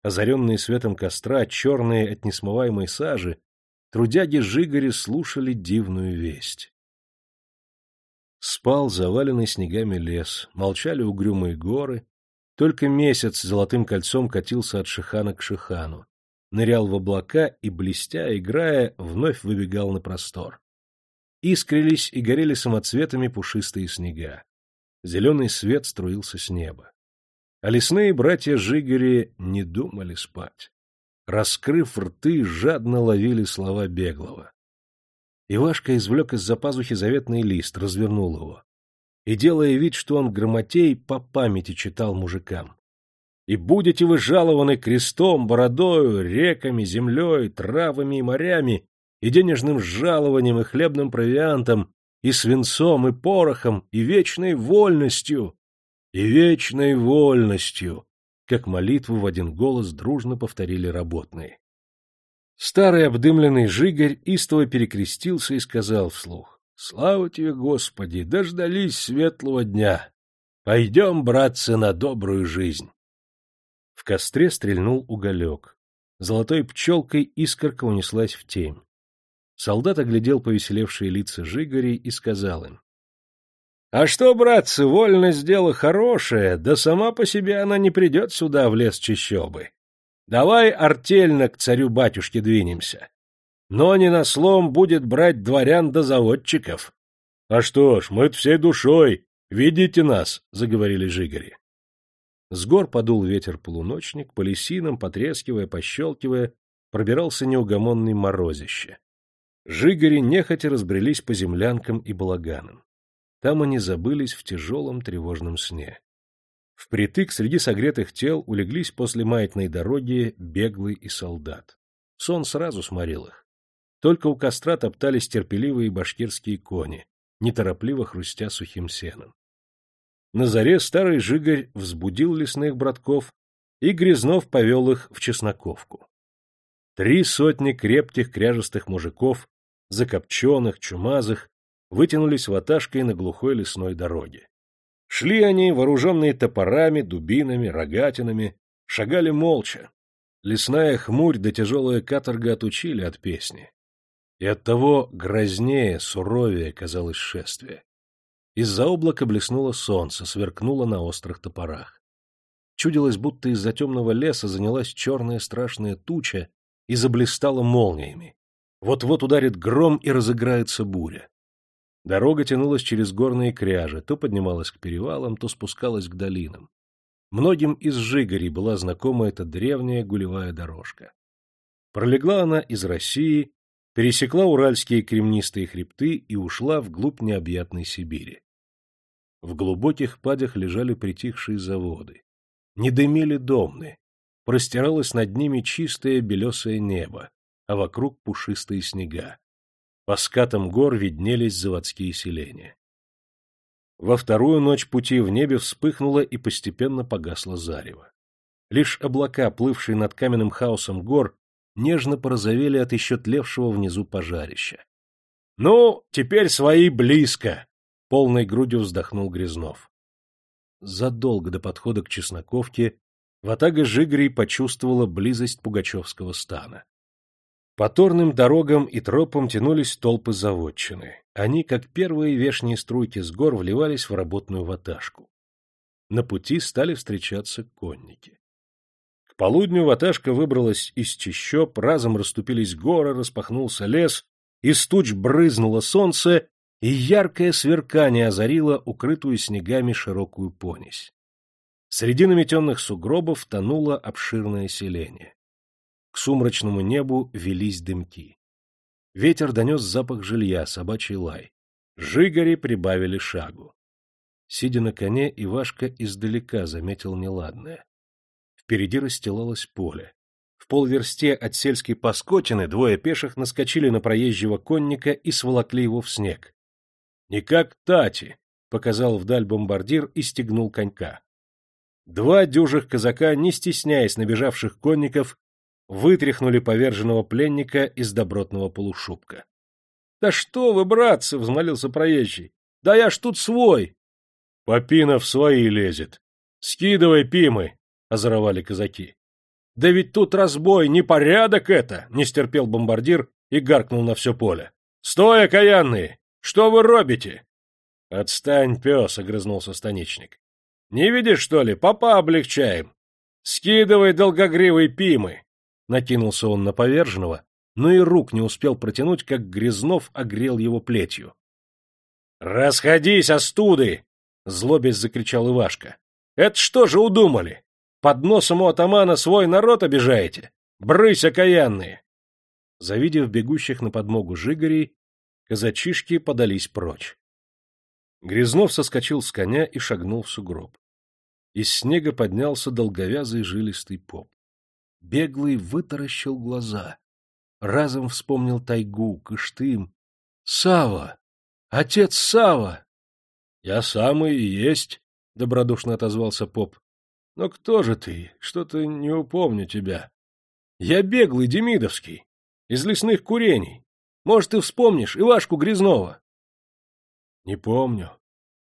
Озаренные светом костра, черные от несмываемой сажи, трудяги Жигари слушали дивную весть. Спал заваленный снегами лес, молчали угрюмые горы, только месяц золотым кольцом катился от шихана к шихану, нырял в облака и, блестя, играя, вновь выбегал на простор. Искрились и горели самоцветами пушистые снега. Зеленый свет струился с неба. А лесные братья Жигари не думали спать. Раскрыв рты, жадно ловили слова беглого. Ивашка извлек из-за пазухи заветный лист, развернул его. И, делая вид, что он грамотей, по памяти читал мужикам. «И будете вы жалованы крестом, бородою, реками, землей, травами и морями, и денежным жалованием, и хлебным провиантом, и свинцом, и порохом, и вечной вольностью, и вечной вольностью», как молитву в один голос дружно повторили работные. Старый обдымленный жигарь истово перекрестился и сказал вслух. — Слава тебе, Господи, дождались светлого дня. Пойдем, братцы, на добрую жизнь. В костре стрельнул уголек. Золотой пчелкой искорка унеслась в тень. Солдат оглядел повеселевшие лица жигарей и сказал им. — А что, братцы, вольность дело хорошее, да сама по себе она не придет сюда, в лес чащобы. Давай артельно к царю-батюшке двинемся. Но не на слом будет брать дворян да заводчиков. — А что ж, мы всей душой, видите нас, — заговорили жигари. С гор подул ветер-полуночник, по лесинам, потрескивая, пощелкивая, пробирался неугомонный морозище. Жигари нехотя разбрелись по землянкам и балаганам. Там они забылись в тяжелом тревожном сне. Впритык среди согретых тел улеглись после маятной дороги беглый и солдат. Сон сразу сморил их. Только у костра топтались терпеливые башкирские кони, неторопливо хрустя сухим сеном. На заре старый жигарь взбудил лесных братков, и Грязнов повел их в Чесноковку. Три сотни крепких кряжестых мужиков, закопченных, чумазых, вытянулись ваташкой на глухой лесной дороге. Шли они, вооруженные топорами, дубинами, рогатинами, шагали молча. Лесная хмурь да тяжелая каторга отучили от песни. И оттого грознее, суровее казалось шествие. Из-за облака блеснуло солнце, сверкнуло на острых топорах. Чудилось, будто из-за темного леса занялась черная страшная туча и заблистала молниями. Вот-вот ударит гром и разыграется буря. Дорога тянулась через горные кряжи, то поднималась к перевалам, то спускалась к долинам. Многим из жигарей была знакома эта древняя гулевая дорожка. Пролегла она из России, пересекла уральские кремнистые хребты и ушла вглубь необъятной Сибири. В глубоких падях лежали притихшие заводы. Не дымили домны. Простиралось над ними чистое белесое небо, а вокруг пушистые снега. По скатам гор виднелись заводские селения. Во вторую ночь пути в небе вспыхнуло и постепенно погасло зарево. Лишь облака, плывшие над каменным хаосом гор, нежно порозовели от еще тлевшего внизу пожарища. — Ну, теперь свои близко! — полной грудью вздохнул Грязнов. Задолго до подхода к Чесноковке Ватага Жигрий почувствовала близость пугачевского стана. По торным дорогам и тропам тянулись толпы заводчины. Они, как первые вешние струйки с гор, вливались в работную ваташку. На пути стали встречаться конники. Полудню ваташка выбралась из чащоб, разом расступились горы, распахнулся лес, из туч брызнуло солнце, и яркое сверкание озарило укрытую снегами широкую понись. Среди наметенных сугробов тонуло обширное селение. К сумрачному небу велись дымки. Ветер донес запах жилья, собачий лай. Жигари прибавили шагу. Сидя на коне, Ивашка издалека заметил неладное. Впереди расстилалось поле. В полверсте от сельской паскотины двое пеших наскочили на проезжего конника и сволокли его в снег. — Не как Тати! — показал вдаль бомбардир и стегнул конька. Два дюжих казака, не стесняясь набежавших конников, вытряхнули поверженного пленника из добротного полушубка. — Да что вы, братцы! — взмолился проезжий. — Да я ж тут свой! — Попинов свои лезет. — Скидывай пимы! — озоровали казаки. Да ведь тут разбой, непорядок это! — не стерпел бомбардир и гаркнул на все поле. — Стой, окаянные! Что вы робите? — Отстань, пес! — огрызнулся станичник. — Не видишь, что ли? Попа облегчаем. Скидывай долгогривый пимы! Накинулся он на поверженного, но и рук не успел протянуть, как Грязнов огрел его плетью. — Расходись, остуды! — злобясь закричал Ивашка. — Это что же удумали? Под носом у атамана свой народ обижаете? Брысь окаянные! Завидев бегущих на подмогу жигарей, казачишки подались прочь. Грязнов соскочил с коня и шагнул в сугроб. Из снега поднялся долговязый жилистый поп. Беглый вытаращил глаза. Разом вспомнил тайгу, Кыштым. — Сава! Отец Сава! — Я самый и есть, — добродушно отозвался поп. — Но кто же ты? Что-то не упомню тебя. Я беглый, Демидовский, из лесных курений. Может, ты вспомнишь Ивашку Грязнова? — Не помню.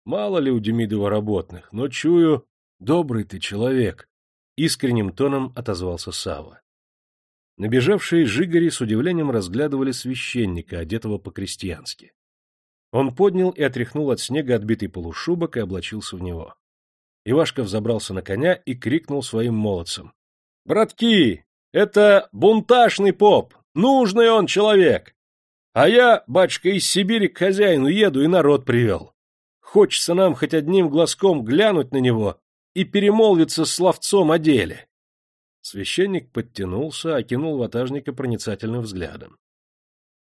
Мало ли у Демидова работных, но чую, добрый ты человек, — искренним тоном отозвался Сава. Набежавшие жигари с удивлением разглядывали священника, одетого по-крестьянски. Он поднял и отряхнул от снега отбитый полушубок и облачился в него. Ивашка взобрался на коня и крикнул своим молодцам. — Братки, это бунташный поп, нужный он человек. А я, батюшка, из Сибири к хозяину еду и народ привел. Хочется нам хоть одним глазком глянуть на него и перемолвиться с словцом о деле. Священник подтянулся, окинул ватажника проницательным взглядом.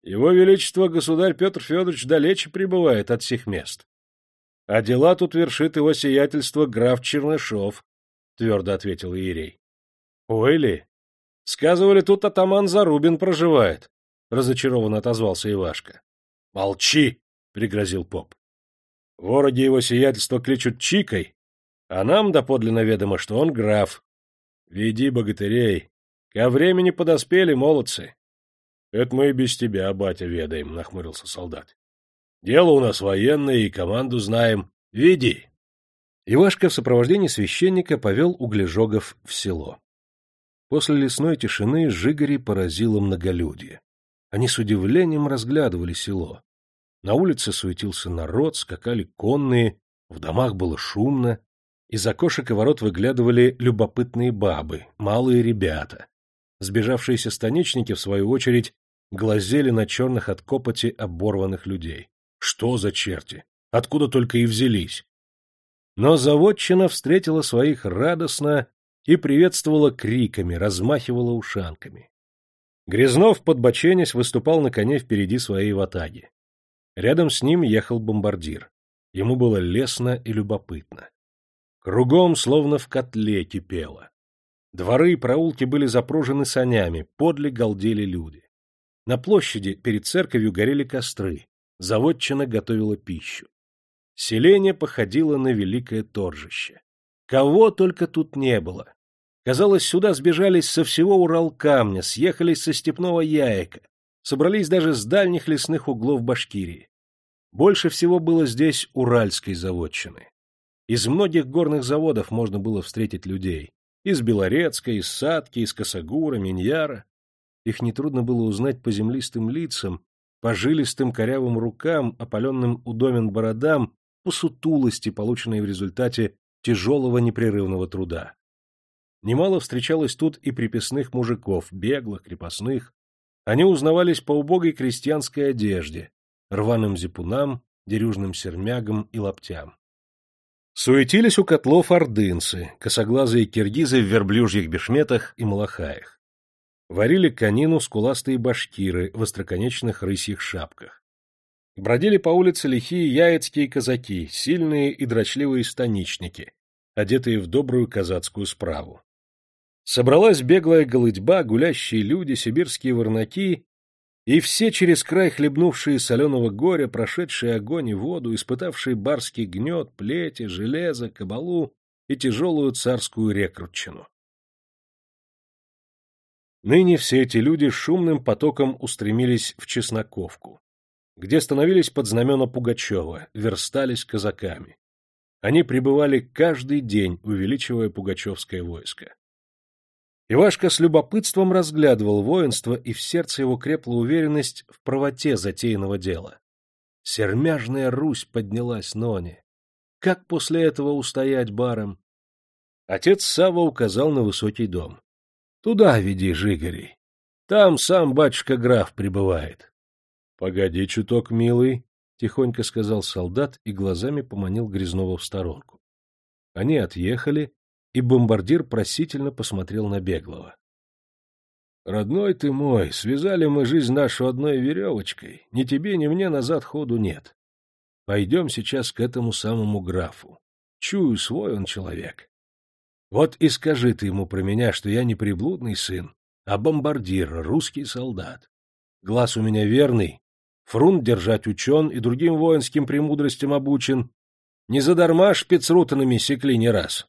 Его Величество государь Петр Федорович далече пребывает от сих мест. А дела тут вершит его сиятельство граф Чернышов, — твердо ответил Иерей. — Ой ли? Сказывали, тут атаман Зарубин проживает, — разочарованно отозвался Ивашка. — Молчи, — пригрозил поп. — В городе его сиятельство кличут Чикой, а нам доподлинно ведомо, что он граф. Веди богатырей. Ко времени подоспели молодцы. — Это мы и без тебя, батя, ведаем, — нахмурился солдат. — Дело у нас военное, и команду знаем. Веди. Ивашка в сопровождении священника повел углежогов в село. После лесной тишины Жигари поразило многолюдие. Они с удивлением разглядывали село. На улице суетился народ, скакали конные, в домах было шумно. Из окошек и ворот выглядывали любопытные бабы, малые ребята. Сбежавшиеся станичники, в свою очередь, глазели на черных от копоти оборванных людей. Что за черти? Откуда только и взялись? Но заводчина встретила своих радостно и приветствовала криками, размахивала ушанками. Грязнов, подбоченясь, выступал на коне впереди своей ватаги. Рядом с ним ехал бомбардир. Ему было лестно и любопытно. Кругом, словно в котле, кипело. Дворы и проулки были запружены санями, подле галдели люди. На площади перед церковью горели костры, заводчина готовила пищу. Селение походило на великое торжище. Кого только тут не было. Казалось, сюда сбежались со всего Урал-камня, съехались со степного яйка, собрались даже с дальних лесных углов Башкирии. Больше всего было здесь уральской заводчины. Из многих горных заводов можно было встретить людей. Из Белорецка, из Садки, из Косогура, Миньяра. Их нетрудно было узнать по землистым лицам, по жилистым корявым рукам, опаленным у домен бородам, по сутулости, полученной в результате тяжелого непрерывного труда. Немало встречалось тут и приписных мужиков, беглых, крепостных. Они узнавались по убогой крестьянской одежде, рваным зипунам, дерюжным сермягам и лаптям. Суетились у котлов ордынцы, косоглазые киргизы в верблюжьих бешметах и малахаях. Варили конину скуластые башкиры в остроконечных рысьих шапках. Бродили по улице лихие яицкие казаки, сильные и дрочливые станичники, одетые в добрую казацкую справу. Собралась беглая голытьба, гулящие люди, сибирские ворнаки и все через край хлебнувшие соленого горя, прошедшие огонь и воду, испытавшие барский гнет, плети, железо, кабалу и тяжелую царскую рекрутчину. Ныне все эти люди шумным потоком устремились в Чесноковку, где становились под знамена Пугачева, верстались казаками. Они пребывали каждый день, увеличивая пугачевское войско. Ивашка с любопытством разглядывал воинство, и в сердце его крепла уверенность в правоте затеянного дела. Сермяжная Русь поднялась Ноне. Как после этого устоять барам? Отец Сава указал на высокий дом. — Туда веди, Жигорей. Там сам батюшка граф пребывает. — Погоди чуток, милый, — тихонько сказал солдат и глазами поманил Грязнова в сторонку. Они отъехали, и бомбардир просительно посмотрел на Беглого. — Родной ты мой, связали мы жизнь нашу одной веревочкой, ни тебе, ни мне назад ходу нет. Пойдем сейчас к этому самому графу. Чую, свой он человек. Вот и скажи ты ему про меня, что я не приблудный сын, а бомбардир, русский солдат. Глаз у меня верный, фрунт держать учен и другим воинским премудростям обучен. Не задарма шпицрутанами секли не раз.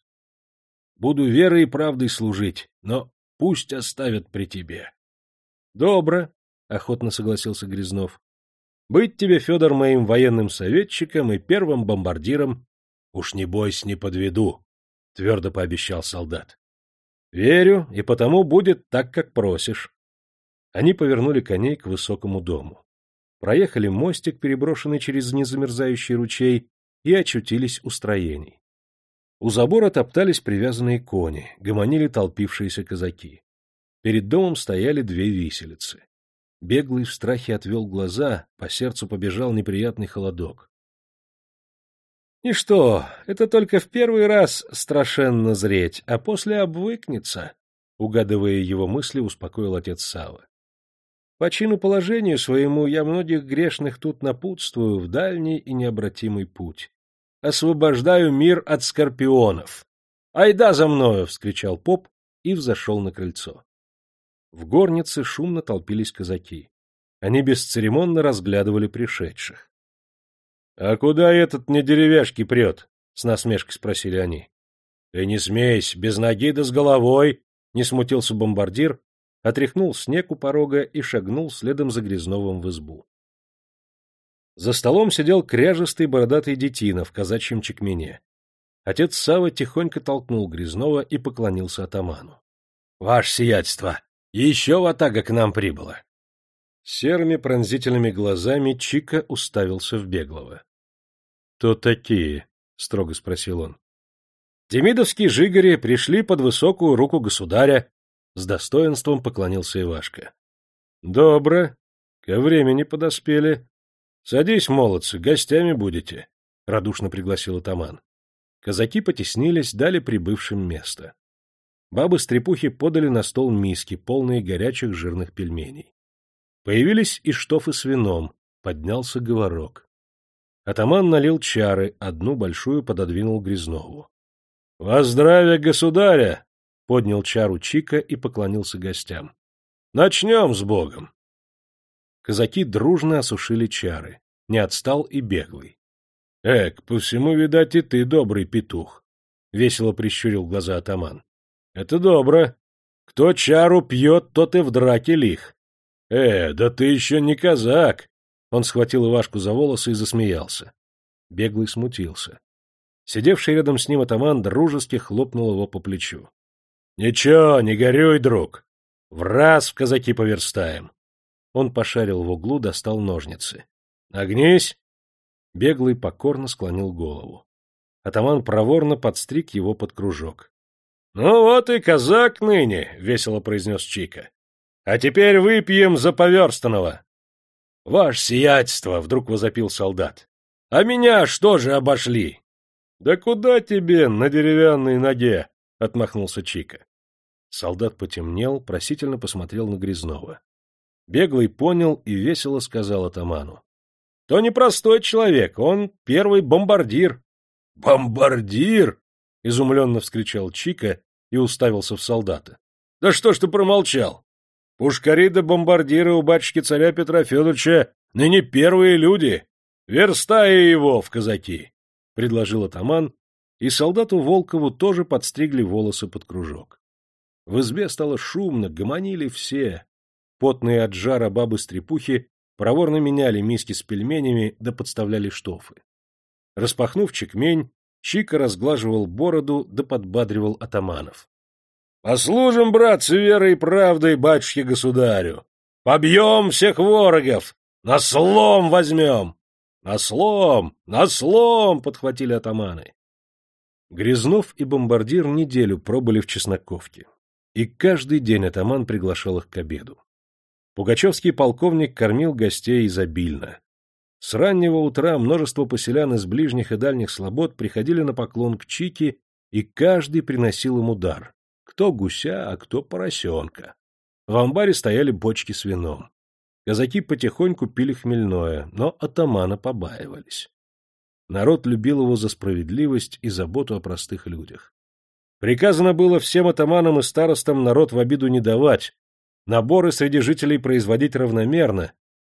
Буду верой и правдой служить, но пусть оставят при тебе. — Добро, — охотно согласился Грязнов. — Быть тебе, Федор, моим военным советчиком и первым бомбардиром. Уж не бойся, не подведу. — твердо пообещал солдат. — Верю, и потому будет так, как просишь. Они повернули коней к высокому дому. Проехали мостик, переброшенный через незамерзающий ручей, и очутились у строений. У забора топтались привязанные кони, гомонили толпившиеся казаки. Перед домом стояли две виселицы. Беглый в страхе отвел глаза, по сердцу побежал неприятный холодок. И что, это только в первый раз страшенно зреть, а после обвыкнется, угадывая его мысли, успокоил отец Сава. По чину положению своему я многих грешных тут напутствую в дальний и необратимый путь. Освобождаю мир от скорпионов. Айда за мною! вскричал поп и взошел на крыльцо. В горнице шумно толпились казаки. Они бесцеремонно разглядывали пришедших. — А куда этот не деревяшки прет? — с насмешкой спросили они. — Ты не смейся, без ноги да с головой! — не смутился бомбардир, отряхнул снег у порога и шагнул следом за Грязновым в избу. За столом сидел кряжестый бородатый детина в казачьем чекмене. Отец Сава тихонько толкнул Грязнова и поклонился атаману. — Ваше сиятельство! Еще ватага к нам прибыла! Серыми пронзительными глазами Чика уставился в Беглого. «Кто такие?» — строго спросил он. «Демидовские жигари пришли под высокую руку государя», — с достоинством поклонился Ивашка. «Добро. Ко времени подоспели. Садись, молодцы, гостями будете», — радушно пригласил атаман. Казаки потеснились, дали прибывшим место. Бабы-стрепухи подали на стол миски, полные горячих жирных пельменей. Появились и штофы с вином, поднялся говорок. Атаман налил чары, одну большую пододвинул Грязнову. — Во здравие государя! — поднял чару Чика и поклонился гостям. — Начнем с Богом! Казаки дружно осушили чары. Не отстал и беглый. — Эк, по всему, видать, и ты добрый петух! — весело прищурил глаза атаман. — Это добро. Кто чару пьет, тот и в драке лих. — Э, да ты еще не казак! Он схватил Ивашку за волосы и засмеялся. Беглый смутился. Сидевший рядом с ним атаман дружески хлопнул его по плечу. — Ничего, не горюй, друг. В раз в казаки поверстаем. Он пошарил в углу, достал ножницы. — Нагнись! Беглый покорно склонил голову. Атаман проворно подстриг его под кружок. — Ну вот и казак ныне, — весело произнес Чика. — А теперь выпьем за поверстанного. — Ваше сиятельство! — вдруг возопил солдат. — А меня что же обошли? — Да куда тебе на деревянной ноге? — отмахнулся Чика. Солдат потемнел, просительно посмотрел на Грязнова. Беглый понял и весело сказал атаману. — То непростой человек, он первый бомбардир. — Бомбардир! — изумленно вскричал Чика и уставился в солдата. — Да что ж ты промолчал? Пушкари да бомбардиры у батюшки царя Петра Федоровича ныне первые люди. Верстай его в казаки, — предложил атаман, и солдату Волкову тоже подстригли волосы под кружок. В избе стало шумно, гомонили все. Потные от жара бабы-стрепухи проворно меняли миски с пельменями да подставляли штофы. Распахнув чекмень, Чика разглаживал бороду да подбадривал атаманов. Послужим, братцы, верой и правдой батюшке-государю! Побьем всех ворогов! На слом возьмем! На слом! На слом! — подхватили атаманы. Грязнов и бомбардир неделю пробыли в Чесноковке. И каждый день атаман приглашал их к обеду. Пугачевский полковник кормил гостей изобильно. С раннего утра множество поселян из ближних и дальних слобод приходили на поклон к Чике, и каждый приносил ему дар. Кто гуся, а кто поросенка. В амбаре стояли бочки с вином. Казаки потихоньку пили хмельное, но атамана побаивались. Народ любил его за справедливость и заботу о простых людях. Приказано было всем атаманам и старостам народ в обиду не давать, наборы среди жителей производить равномерно,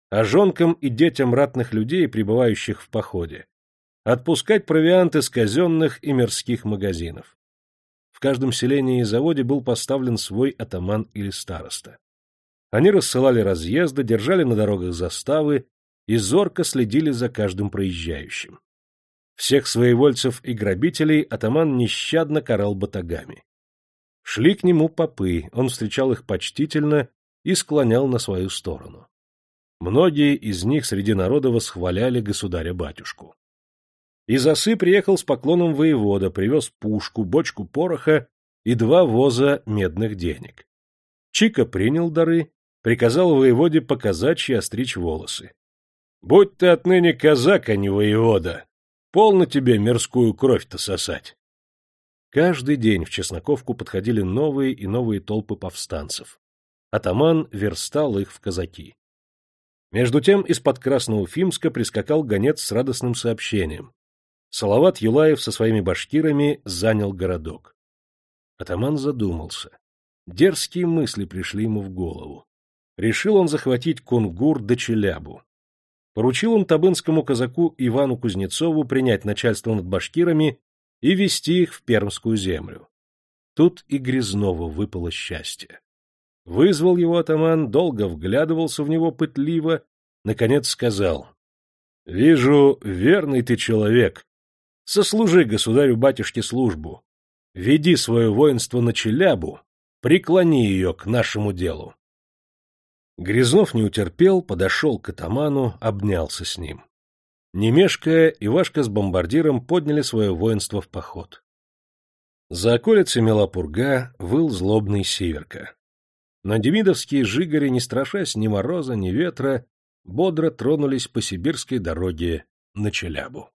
а жонкам и детям ратных людей, пребывающих в походе, отпускать провианты из казенных и мирских магазинов. В каждом селении и заводе был поставлен свой атаман или староста. Они рассылали разъезды, держали на дорогах заставы и зорко следили за каждым проезжающим. Всех своевольцев и грабителей атаман нещадно карал батагами. Шли к нему попы, он встречал их почтительно и склонял на свою сторону. Многие из них среди народа восхваляли государя-батюшку. Из осы приехал с поклоном воевода, привез пушку, бочку пороха и два воза медных денег. Чика принял дары, приказал воеводе показать и остричь волосы. — Будь ты отныне казак, а не воевода! Полно тебе мирскую кровь-то сосать. Каждый день в Чесноковку подходили новые и новые толпы повстанцев. Атаман верстал их в казаки. Между тем из-под Красноуфимска прискакал гонец с радостным сообщением. Салават Юлаев со своими башкирами занял городок. Атаман задумался. Дерзкие мысли пришли ему в голову. Решил он захватить Кунгур до Челябу. Поручил он табынскому казаку Ивану Кузнецову принять начальство над башкирами и вести их в Пермскую землю. Тут и Грязнову выпало счастье. Вызвал его атаман, долго вглядывался в него пытливо, наконец сказал. — Вижу, верный ты человек. Сослужи государю-батюшке службу. Веди свое воинство на Челябу, преклони ее к нашему делу. Грязнов не утерпел, подошел к атаману, обнялся с ним. Не мешкая, Ивашка с бомбардиром подняли свое воинство в поход. За околицей мела пурга, выл злобный северка. Но демидовские жигари, не страшась ни мороза, ни ветра, бодро тронулись по сибирской дороге на Челябу.